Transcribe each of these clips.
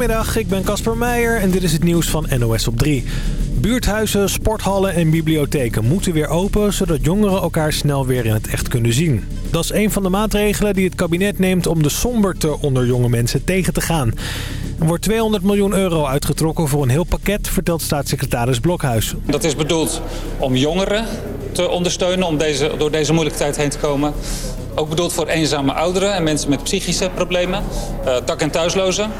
Goedemiddag, ik ben Casper Meijer en dit is het nieuws van NOS op 3. Buurthuizen, sporthallen en bibliotheken moeten weer open... zodat jongeren elkaar snel weer in het echt kunnen zien. Dat is een van de maatregelen die het kabinet neemt om de somberte onder jonge mensen tegen te gaan. Er wordt 200 miljoen euro uitgetrokken voor een heel pakket, vertelt staatssecretaris Blokhuis. Dat is bedoeld om jongeren te ondersteunen om deze, door deze moeilijke tijd heen te komen. Ook bedoeld voor eenzame ouderen en mensen met psychische problemen, uh, dak- en thuislozen.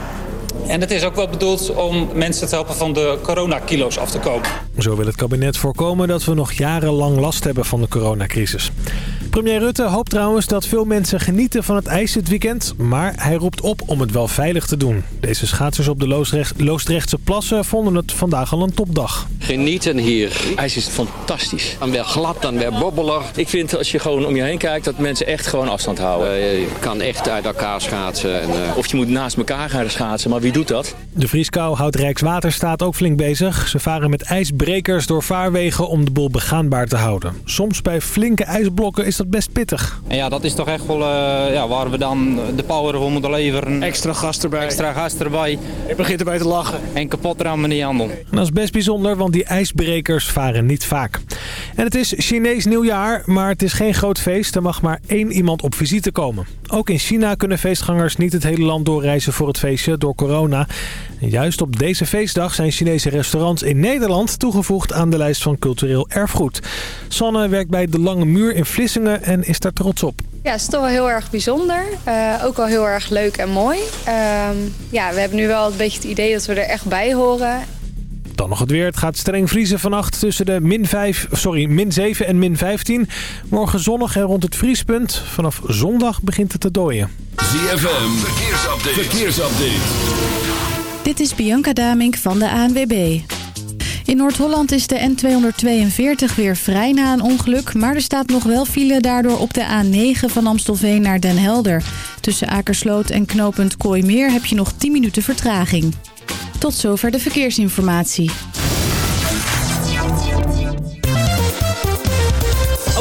En het is ook wel bedoeld om mensen te helpen van de coronakilo's af te komen. Zo wil het kabinet voorkomen dat we nog jarenlang last hebben van de coronacrisis. Premier Rutte hoopt trouwens dat veel mensen genieten van het ijs dit weekend. Maar hij roept op om het wel veilig te doen. Deze schaatsers op de Loosdrecht, Loosdrechtse plassen vonden het vandaag al een topdag. Genieten hier. IJs is fantastisch. Dan weer glad, dan weer bobbelig. Ik vind als je gewoon om je heen kijkt dat mensen echt gewoon afstand houden. Uh, je kan echt uit elkaar schaatsen. En, uh... Of je moet naast elkaar gaan schaatsen, maar wie doet dat? De vrieskou houdt Rijkswaterstaat ook flink bezig. Ze varen met ijsbrekers door vaarwegen om de boel begaanbaar te houden. Soms bij flinke ijsblokken is dat best pittig. En ja, dat is toch echt wel uh, ja, waar we dan de power voor moeten leveren. Extra gas erbij. Extra gas erbij. Je begint erbij te lachen. En kapot rammen die handel. En dat is best bijzonder, want die ijsbrekers varen niet vaak. En het is Chinees nieuwjaar, maar het is geen groot feest. Er mag maar één iemand op visite komen. Ook in China kunnen feestgangers niet het hele land doorreizen voor het feestje door corona. Juist op deze feestdag zijn Chinese restaurants in Nederland toegevoegd aan de lijst van cultureel erfgoed. Sanne werkt bij De Lange Muur in Vlissingen en is daar trots op. Ja, het is toch wel heel erg bijzonder. Uh, ook wel heel erg leuk en mooi. Uh, ja, we hebben nu wel een beetje het idee dat we er echt bij horen. Dan nog het weer. Het gaat streng vriezen vannacht tussen de min, 5, sorry, min 7 en min 15. Morgen zonnig en rond het vriespunt. Vanaf zondag begint het te dooien. ZFM, verkeersupdate. verkeersupdate. Dit is Bianca Damink van de ANWB. In Noord-Holland is de N242 weer vrij na een ongeluk... maar er staat nog wel file daardoor op de A9 van Amstelveen naar Den Helder. Tussen Akersloot en knooppunt Kooimeer heb je nog 10 minuten vertraging. Tot zover de verkeersinformatie.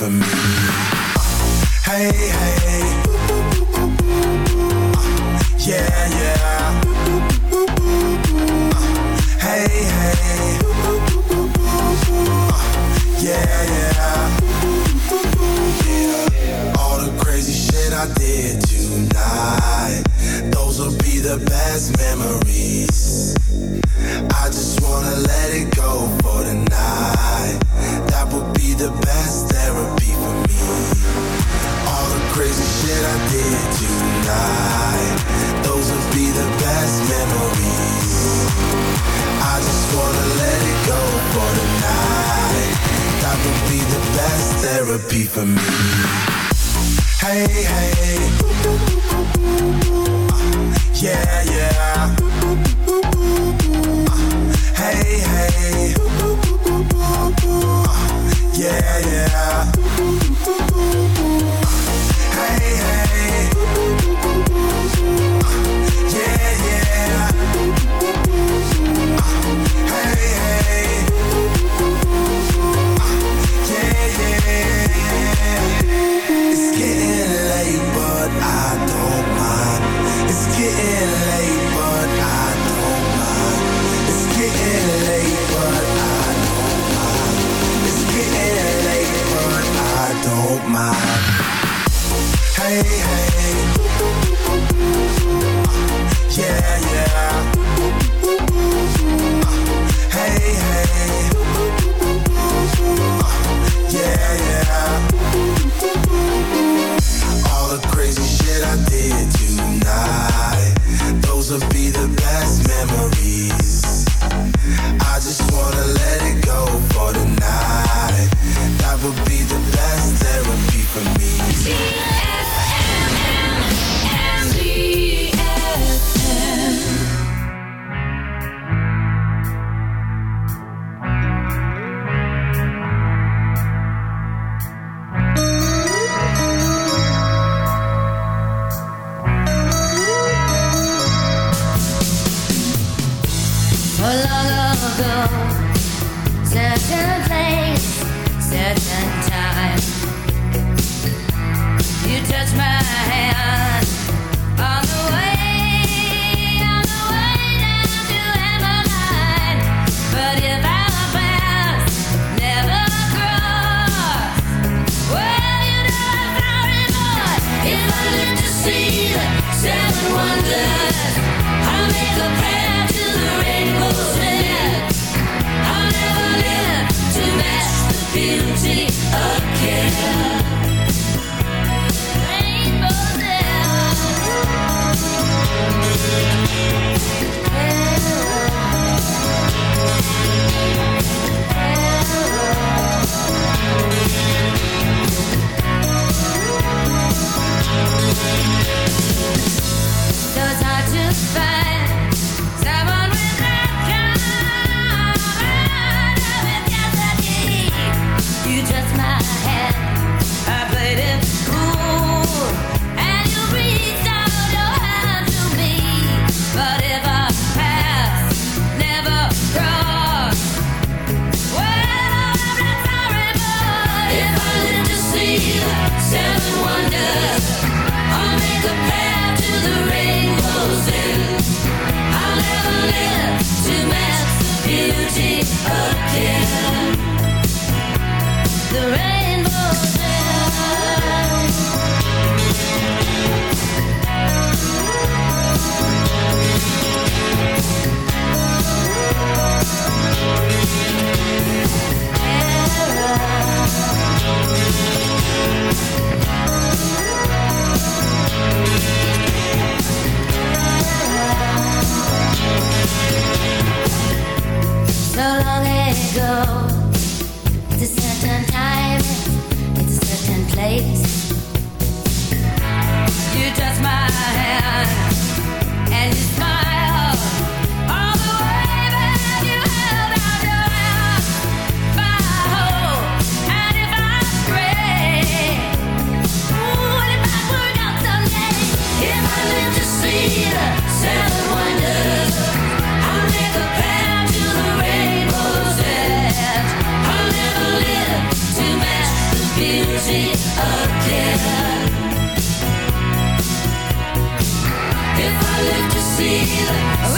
for me. Hey, hey. for me. Hey, hey. hey, hey.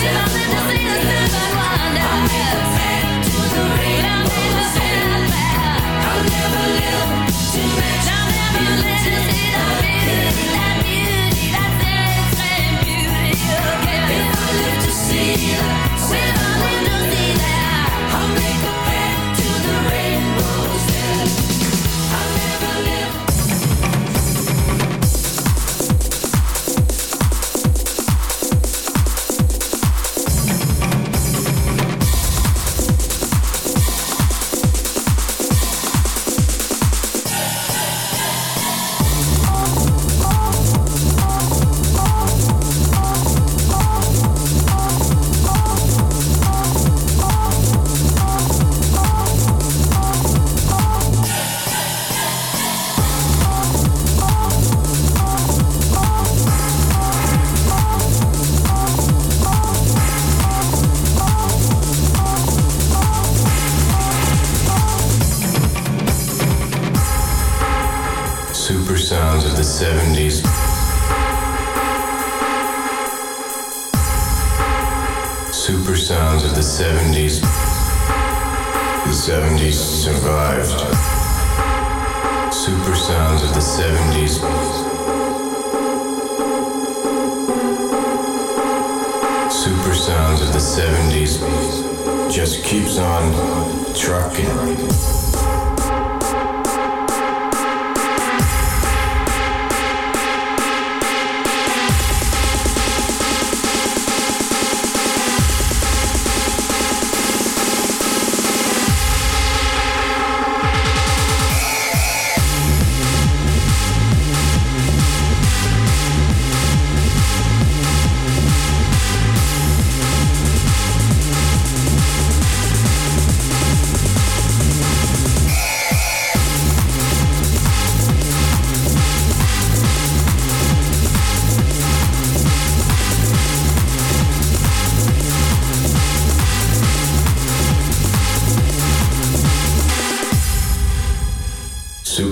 Till I'm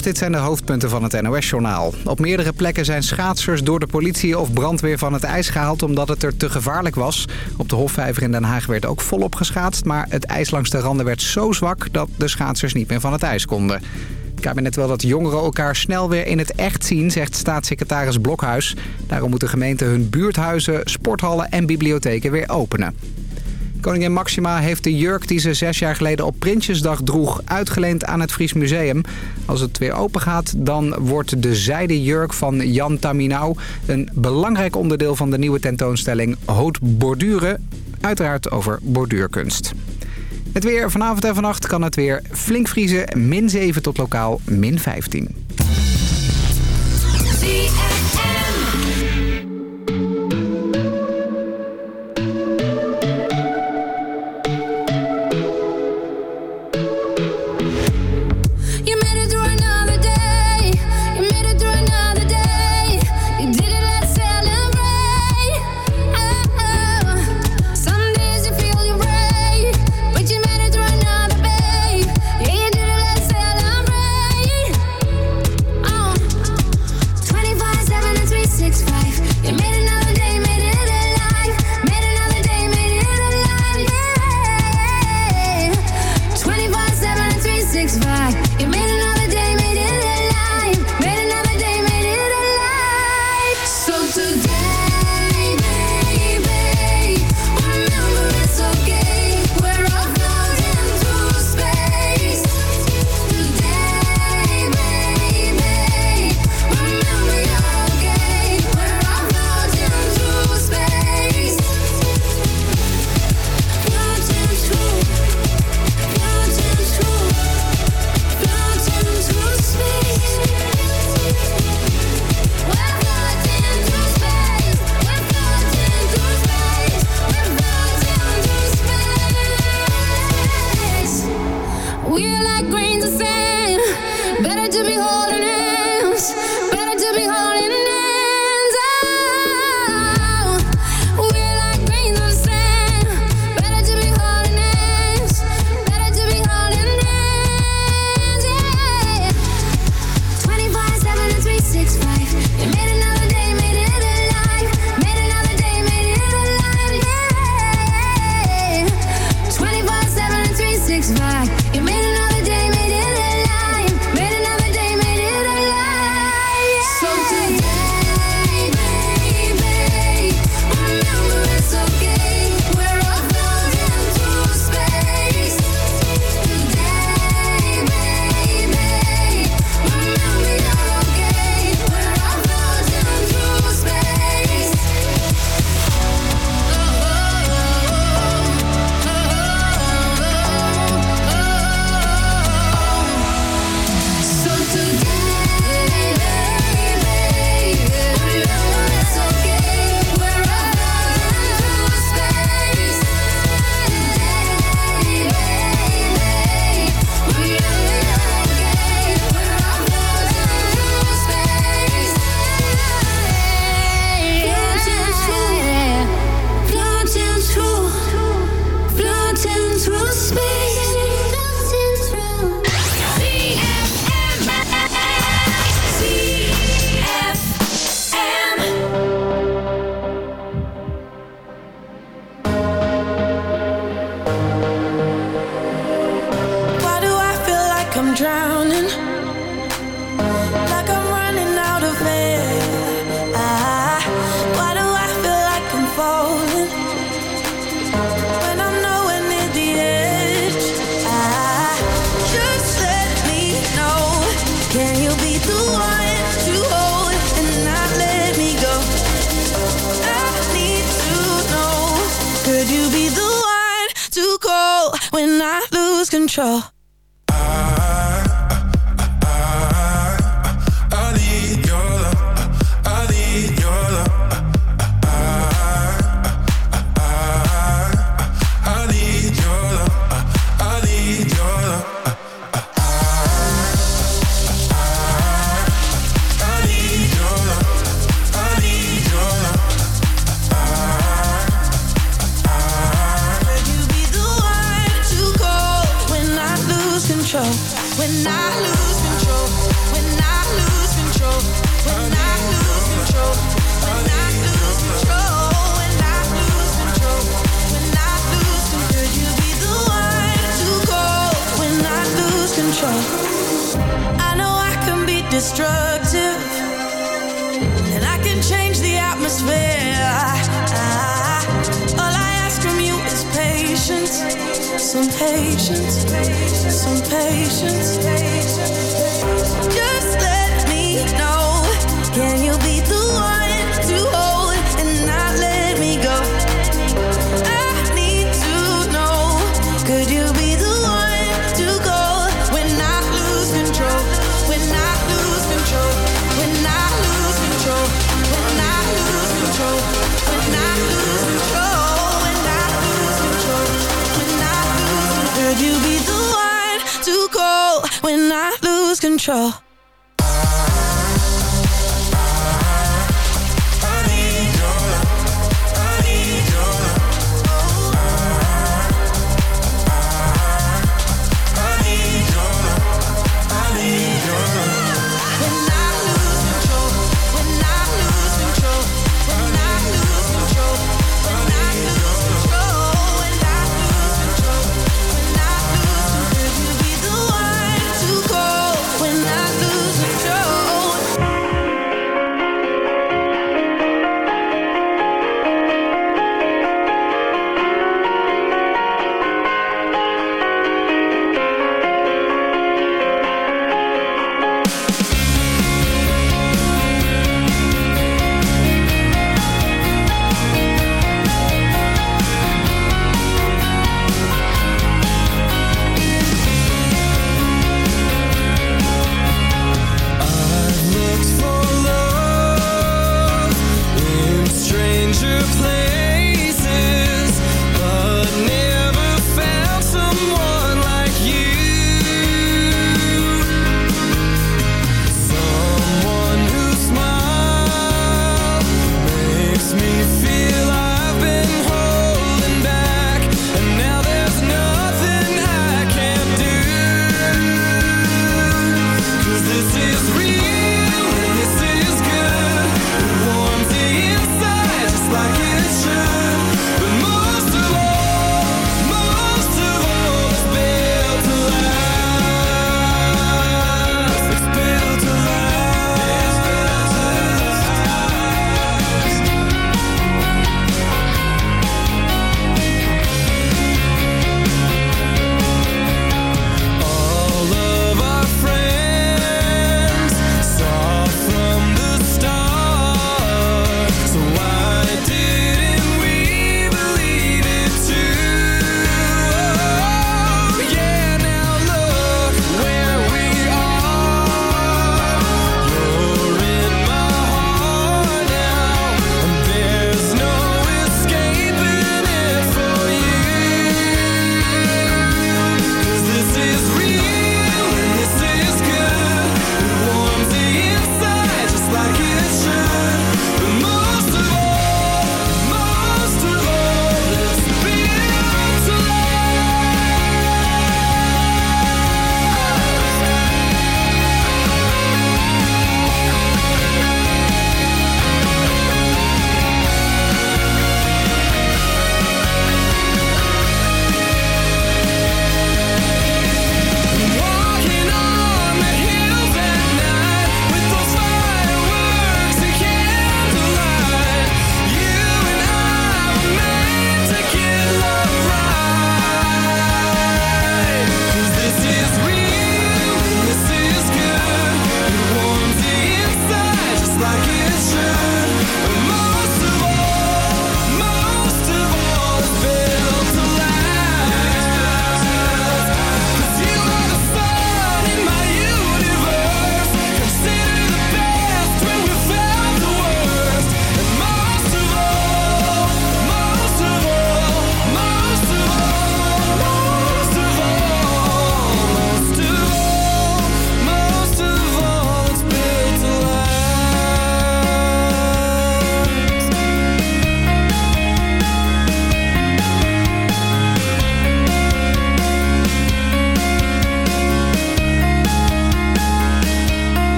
Dit zijn de hoofdpunten van het NOS-journaal. Op meerdere plekken zijn schaatsers door de politie of brandweer van het ijs gehaald... omdat het er te gevaarlijk was. Op de Hofvijver in Den Haag werd ook volop geschaatst... maar het ijs langs de randen werd zo zwak dat de schaatsers niet meer van het ijs konden. Het kabinet wil dat jongeren elkaar snel weer in het echt zien, zegt staatssecretaris Blokhuis. Daarom moet de gemeente hun buurthuizen, sporthallen en bibliotheken weer openen. Koningin Maxima heeft de jurk die ze zes jaar geleden op Prinsjesdag droeg... uitgeleend aan het Fries Museum. Als het weer open gaat, dan wordt de zijde jurk van Jan Taminau... een belangrijk onderdeel van de nieuwe tentoonstelling Haute Borduren. Uiteraard over borduurkunst. Het weer vanavond en vannacht kan het weer flink vriezen. Min 7 tot lokaal min 15.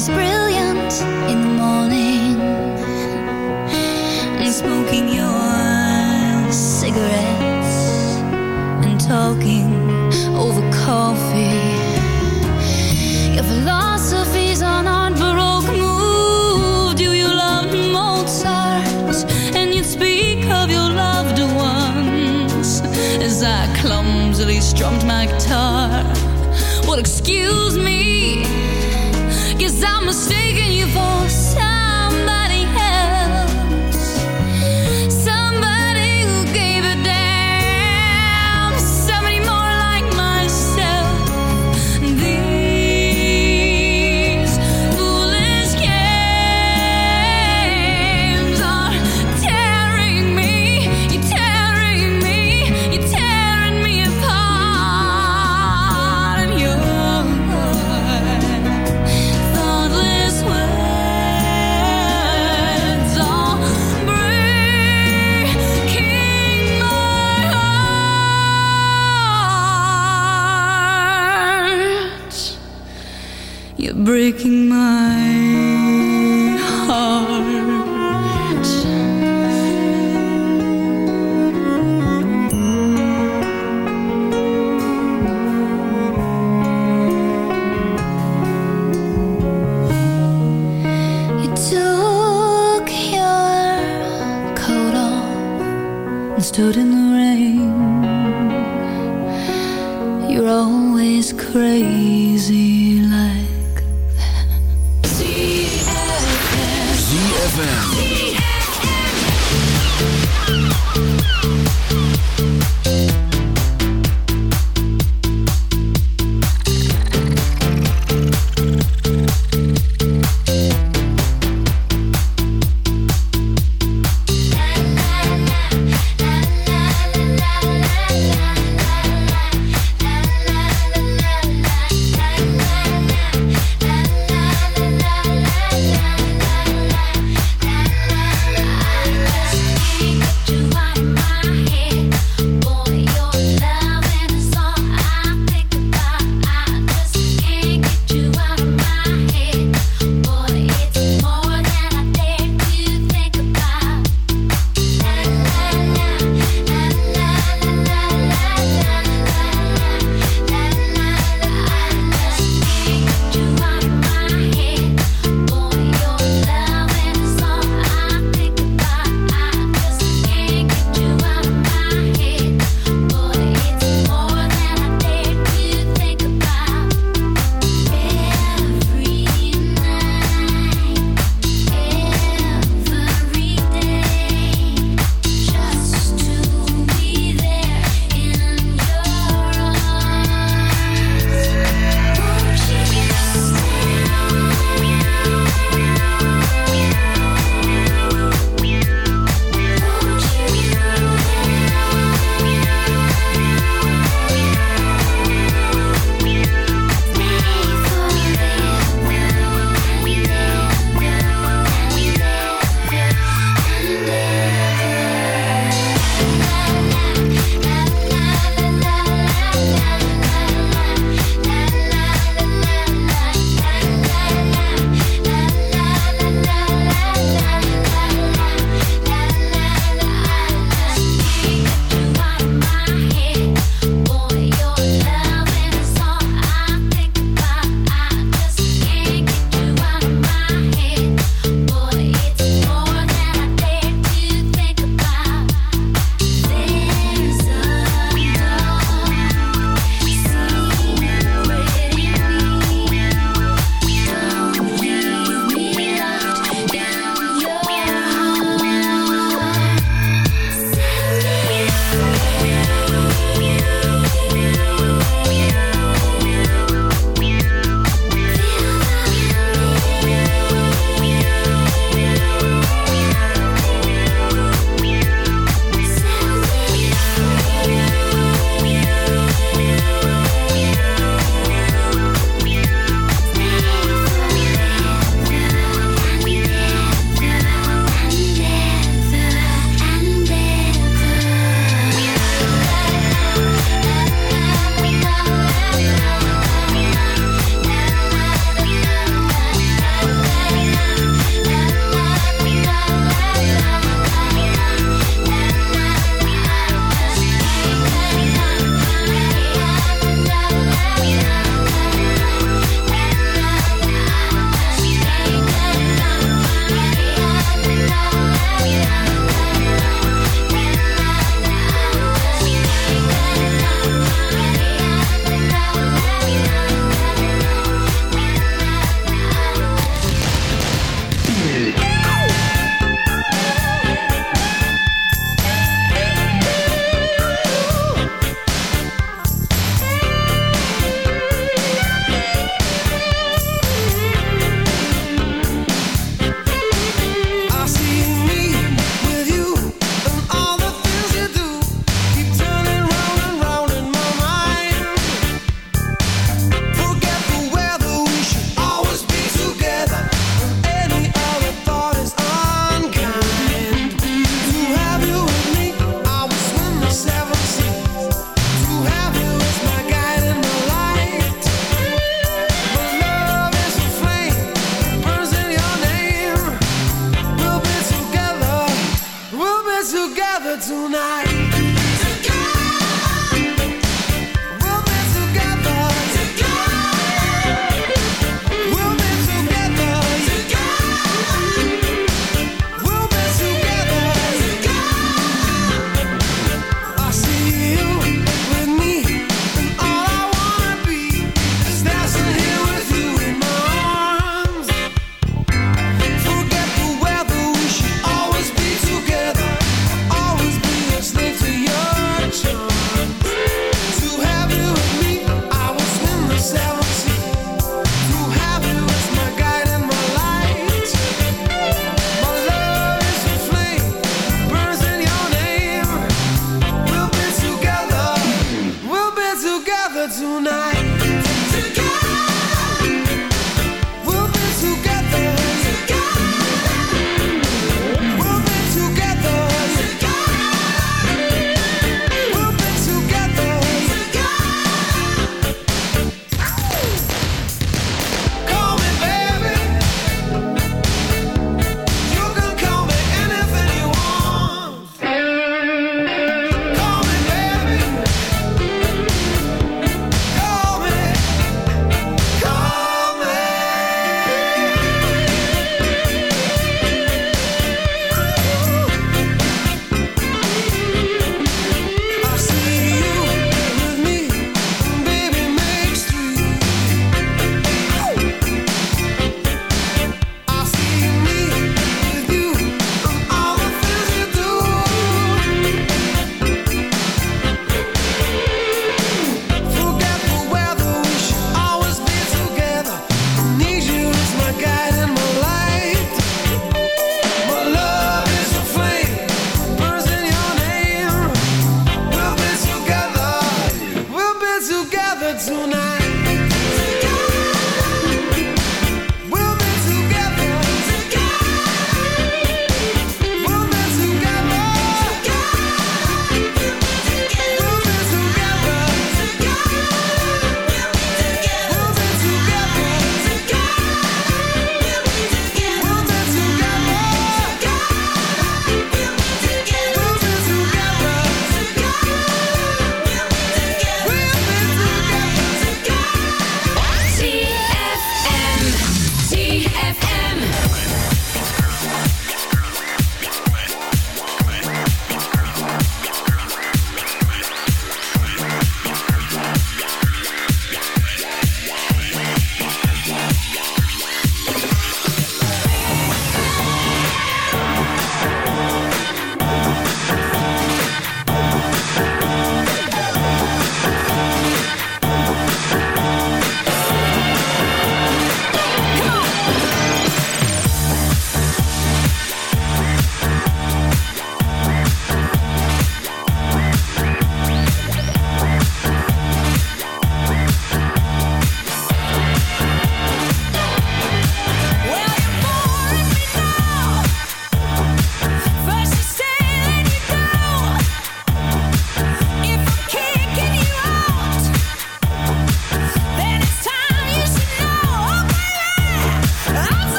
always brilliant in the morning and smoking your cigarettes and talking over coffee. Your philosophy's on on Baroque move. Do you love Mozart? And you speak of your loved ones as I clumsily strummed my guitar. Well, excuse me. breaking